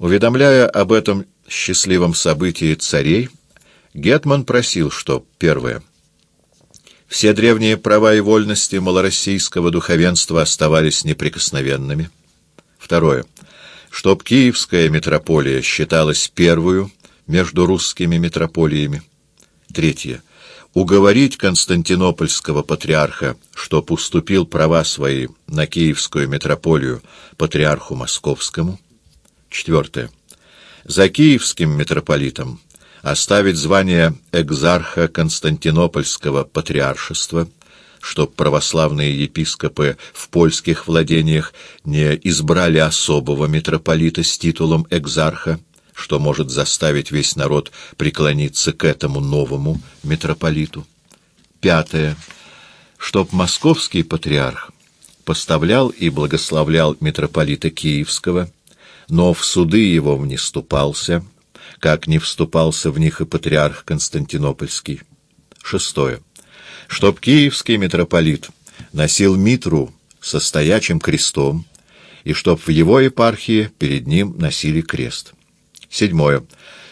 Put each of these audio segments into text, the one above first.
Уведомляя об этом счастливом событии царей, Гетман просил, что, первое, все древние права и вольности малороссийского духовенства оставались неприкосновенными. Второе, чтоб Киевская митрополия считалась первую между русскими митрополиями. Третье, уговорить константинопольского патриарха, чтоб уступил права свои на Киевскую митрополию патриарху московскому. Четвертое. За киевским митрополитом оставить звание экзарха Константинопольского патриаршества, чтоб православные епископы в польских владениях не избрали особого митрополита с титулом экзарха, что может заставить весь народ преклониться к этому новому митрополиту. Пятое. Чтоб московский патриарх поставлял и благословлял митрополита Киевского, но в суды его не вступался, как не вступался в них и патриарх Константинопольский. Шестое. Чтоб киевский митрополит носил митру со стоячим крестом, и чтоб в его епархии перед ним носили крест. Седьмое.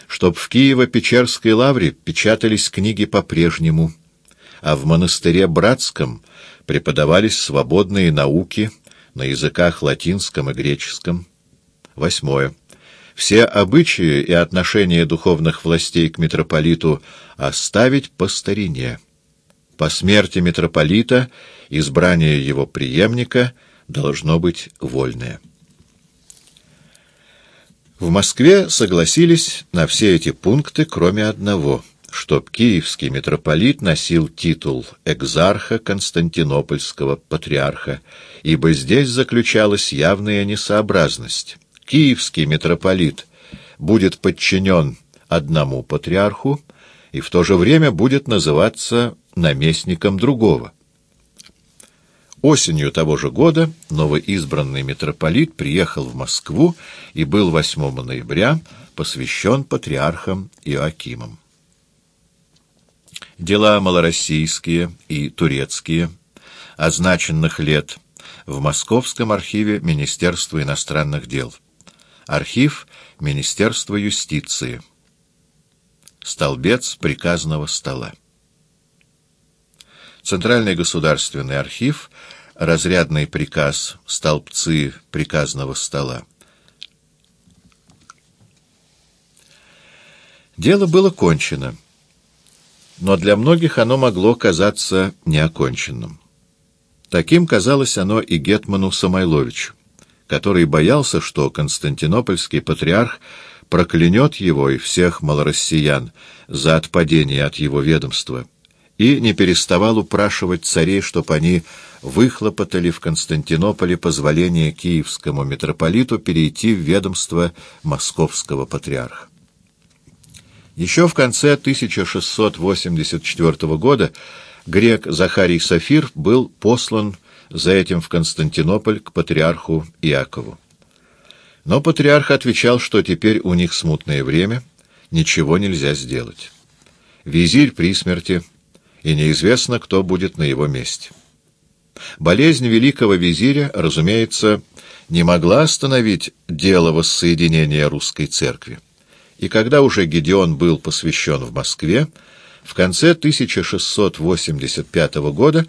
Чтоб в Киево-Печерской лавре печатались книги по-прежнему, а в монастыре Братском преподавались свободные науки на языках латинском и греческом. Восьмое. Все обычаи и отношения духовных властей к митрополиту оставить по старине. По смерти митрополита избрание его преемника должно быть вольное. В Москве согласились на все эти пункты, кроме одного, чтоб киевский митрополит носил титул экзарха Константинопольского патриарха, ибо здесь заключалась явная несообразность. Киевский митрополит будет подчинен одному патриарху и в то же время будет называться наместником другого. Осенью того же года новоизбранный митрополит приехал в Москву и был 8 ноября посвящен патриархам Иоакимам. Дела малороссийские и турецкие означенных лет в Московском архиве Министерства иностранных дел. Архив Министерства юстиции. Столбец приказного стола. Центральный государственный архив, разрядный приказ, столбцы приказного стола. Дело было кончено, но для многих оно могло казаться неоконченным. Таким казалось оно и Гетману Самойловичу, который боялся, что константинопольский патриарх проклянет его и всех малороссиян за отпадение от его ведомства и не переставал упрашивать царей, чтоб они выхлопотали в Константинополе позволение киевскому митрополиту перейти в ведомство московского патриарха. Еще в конце 1684 года грек Захарий Сафир был послан за этим в Константинополь к патриарху Иакову. Но патриарх отвечал, что теперь у них смутное время, ничего нельзя сделать. Визирь при смерти — и неизвестно, кто будет на его месте. Болезнь великого визиря, разумеется, не могла остановить дело воссоединения русской церкви. И когда уже Гедеон был посвящен в Москве, в конце 1685 года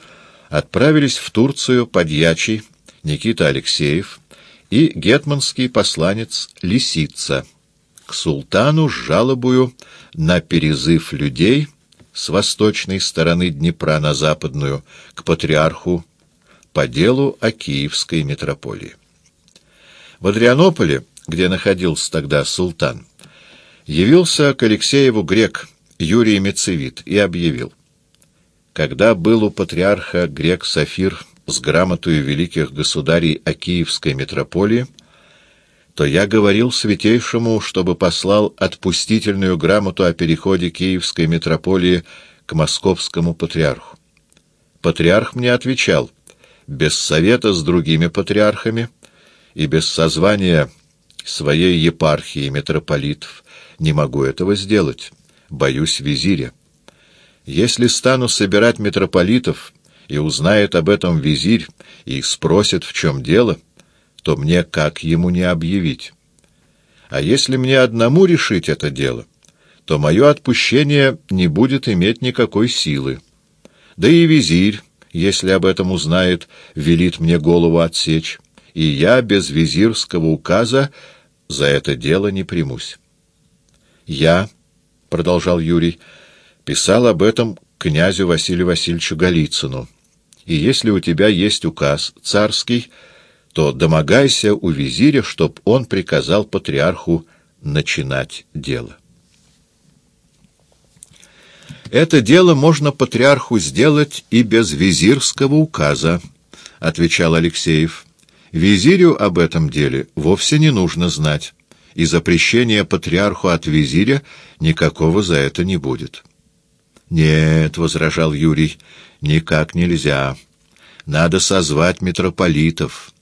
отправились в Турцию подьячий Никита Алексеев и гетманский посланец Лисица к султану с жалобою на перезыв людей — с восточной стороны Днепра на западную, к патриарху по делу о Киевской митрополии. В Адрианополе, где находился тогда султан, явился к Алексееву грек Юрий Мецевит и объявил, когда был у патриарха грек Сафир с грамотою великих государей о Киевской митрополии, то я говорил святейшему, чтобы послал отпустительную грамоту о переходе Киевской митрополии к московскому патриарху. Патриарх мне отвечал, без совета с другими патриархами и без созвания своей епархии митрополитов не могу этого сделать, боюсь визиря. Если стану собирать митрополитов, и узнает об этом визирь, и спросит, в чем дело — то мне как ему не объявить? А если мне одному решить это дело, то мое отпущение не будет иметь никакой силы. Да и визирь, если об этом узнает, велит мне голову отсечь, и я без визирского указа за это дело не примусь. Я, — продолжал Юрий, — писал об этом князю Василию Васильевичу Голицыну. И если у тебя есть указ царский, то домогайся у визиря, чтоб он приказал патриарху начинать дело. «Это дело можно патриарху сделать и без визирского указа», — отвечал Алексеев. «Визирю об этом деле вовсе не нужно знать, и запрещения патриарху от визиря никакого за это не будет». «Нет», — возражал Юрий, — «никак нельзя. Надо созвать митрополитов.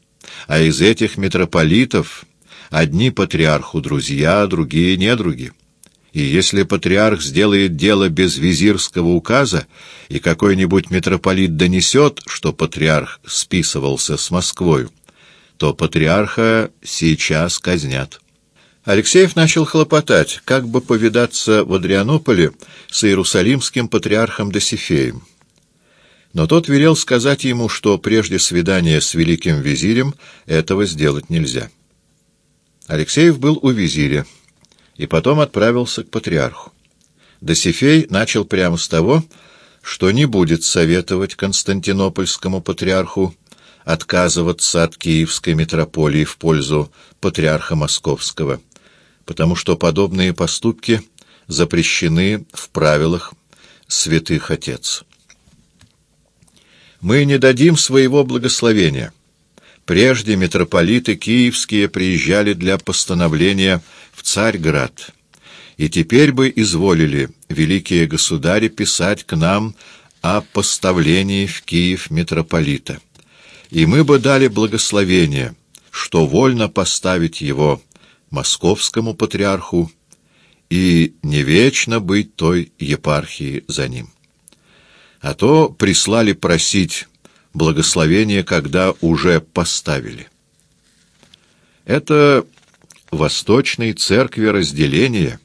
А из этих митрополитов одни патриарху друзья, другие недруги. И если патриарх сделает дело без визирского указа, и какой-нибудь митрополит донесет, что патриарх списывался с Москвою, то патриарха сейчас казнят». Алексеев начал хлопотать, как бы повидаться в Адрианополе с иерусалимским патриархом Досифеем. Но тот велел сказать ему, что прежде свидания с великим визирем этого сделать нельзя. Алексеев был у визиря и потом отправился к патриарху. Досифей начал прямо с того, что не будет советовать константинопольскому патриарху отказываться от киевской митрополии в пользу патриарха московского потому что подобные поступки запрещены в правилах святых отец. Мы не дадим своего благословения. Прежде митрополиты киевские приезжали для постановления в Царьград, и теперь бы изволили великие государи писать к нам о поставлении в Киев митрополита. И мы бы дали благословение, что вольно поставить его московскому патриарху и не вечно быть той епархии за ним. А то прислали просить благословения, когда уже поставили. Это восточной церкви разделение.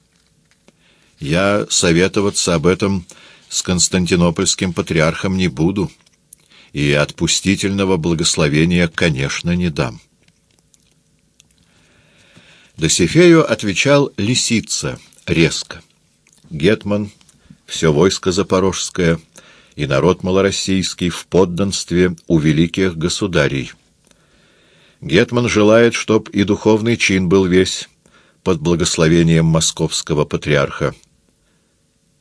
Я советоваться об этом с константинопольским патриархом не буду, и отпустительного благословения, конечно, не дам. Досифею отвечал Лисица резко. Гетман, все войско запорожское и народ малороссийский в подданстве у великих государей. Гетман желает, чтоб и духовный чин был весь под благословением московского патриарха —